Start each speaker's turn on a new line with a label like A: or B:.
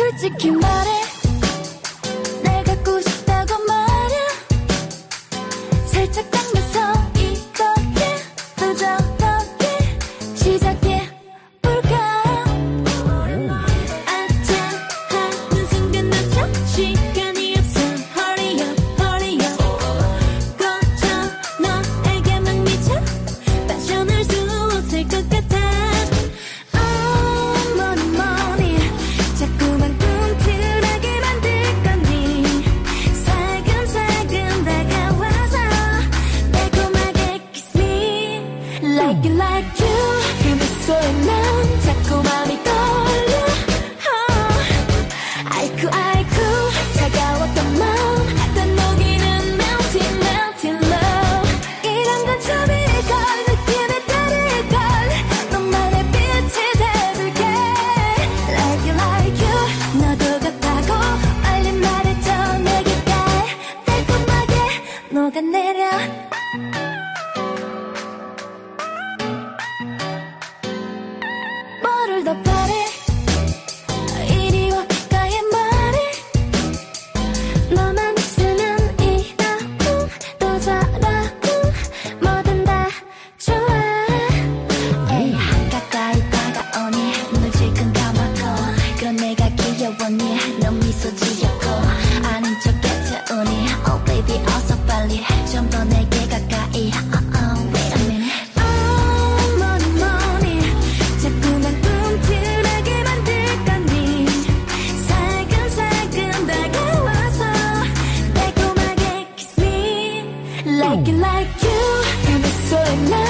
A: 솔직히 말해. 날 갖고 싶다고 말해. 살짝 like it like you. 그 미소에 난 자꾸 맘이 떨려. oh. 아이쿠 아이쿠. 차가웠던 마음. 다 녹이는 melting melting love 이런 건 처음일걸 느낌에 다를걸. 너만의 빛이 되줄게. Like it like you. 너도 같다고 빨리 말해줘 내게 달콤하게 녹아내려 더 바래. 이리 와 가까이 말해. 너만 있으면 이 나쿵 또 자라쿵 뭐든 다 좋아. 가까이 다가오니 눈을 지금 감아둬 그런 내가 귀여웠니 넌 미소 지. like you, and it's so nice.